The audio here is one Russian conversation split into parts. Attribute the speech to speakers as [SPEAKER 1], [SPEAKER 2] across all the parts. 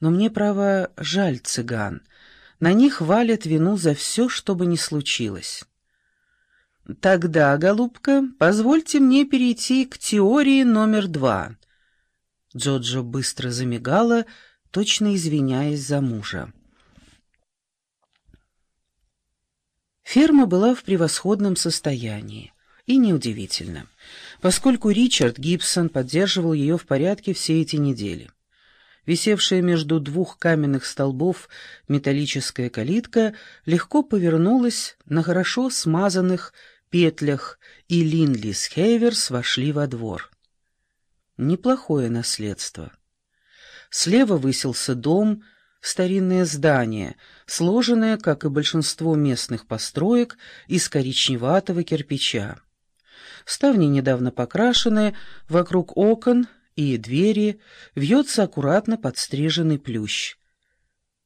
[SPEAKER 1] Но мне, право, жаль цыган. На них валят вину за все, что бы ни случилось. Тогда, голубка, позвольте мне перейти к теории номер два. Джоджо быстро замигала, точно извиняясь за мужа. Ферма была в превосходном состоянии. И неудивительно, поскольку Ричард Гибсон поддерживал ее в порядке все эти недели. Висевшая между двух каменных столбов металлическая калитка легко повернулась на хорошо смазанных петлях, и Линли с Хейверс вошли во двор. Неплохое наследство. Слева высился дом, старинное здание, сложенное, как и большинство местных построек, из коричневатого кирпича. Ставни недавно покрашены, вокруг окон и двери вьется аккуратно подстриженный плющ.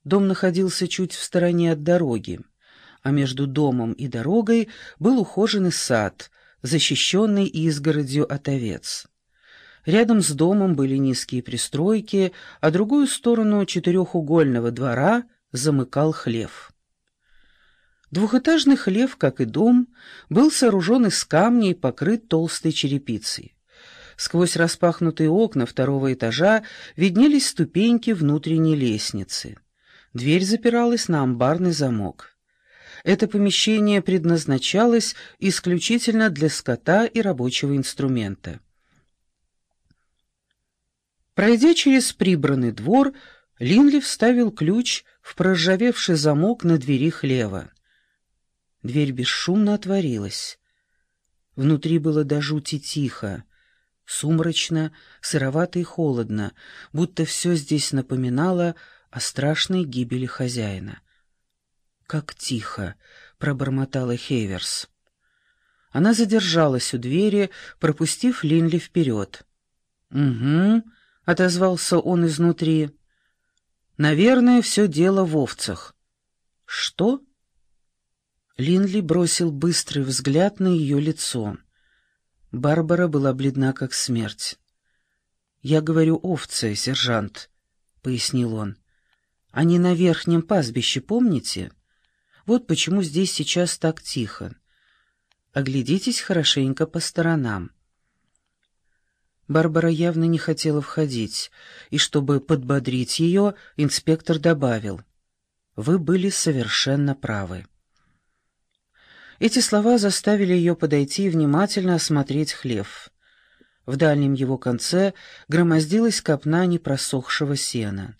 [SPEAKER 1] Дом находился чуть в стороне от дороги, а между домом и дорогой был ухоженный сад, защищенный изгородью от овец. Рядом с домом были низкие пристройки, а другую сторону четырехугольного двора замыкал хлев. Двухэтажный хлев, как и дом, был сооружен из камня и покрыт толстой черепицей. Сквозь распахнутые окна второго этажа виднелись ступеньки внутренней лестницы. Дверь запиралась на амбарный замок. Это помещение предназначалось исключительно для скота и рабочего инструмента. Пройдя через прибранный двор, Линли вставил ключ в проржавевший замок на двери хлева. Дверь бесшумно отворилась. Внутри было до жути тихо. Сумрачно, сыровато и холодно, будто все здесь напоминало о страшной гибели хозяина. «Как тихо!» — пробормотала Хейверс. Она задержалась у двери, пропустив Линли вперед. «Угу», — отозвался он изнутри. «Наверное, все дело в овцах». «Что?» Линли бросил быстрый взгляд на ее лицо. Барбара была бледна, как смерть. «Я говорю овцы, сержант», — пояснил он. «Они на верхнем пастбище, помните? Вот почему здесь сейчас так тихо. Оглядитесь хорошенько по сторонам». Барбара явно не хотела входить, и чтобы подбодрить ее, инспектор добавил. «Вы были совершенно правы». Эти слова заставили ее подойти и внимательно осмотреть хлев. В дальнем его конце громоздилась копна непросохшего сена.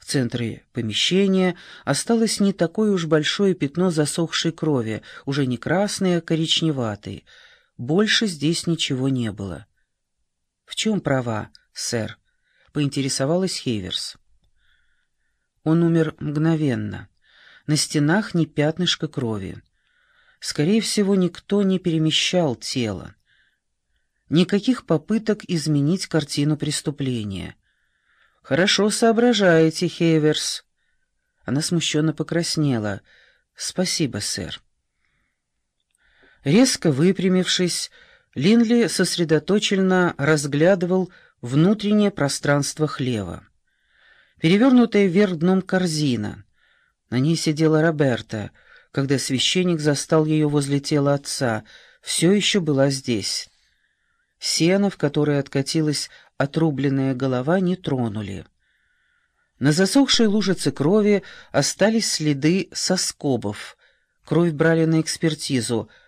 [SPEAKER 1] В центре помещения осталось не такое уж большое пятно засохшей крови, уже не красное, а коричневатое. Больше здесь ничего не было. «В чем права, сэр?» — поинтересовалась Хейверс. Он умер мгновенно. На стенах не пятнышко крови. Скорее всего, никто не перемещал тело. Никаких попыток изменить картину преступления. «Хорошо соображаете, Хейверс». Она смущенно покраснела. «Спасибо, сэр». Резко выпрямившись, Линли сосредоточенно разглядывал внутреннее пространство хлева. Перевернутая вверх дном корзина. На ней сидела Роберта — когда священник застал ее возле тела отца, все еще была здесь. Сено, в которое откатилась отрубленная голова, не тронули. На засохшей лужице крови остались следы соскобов. Кровь брали на экспертизу —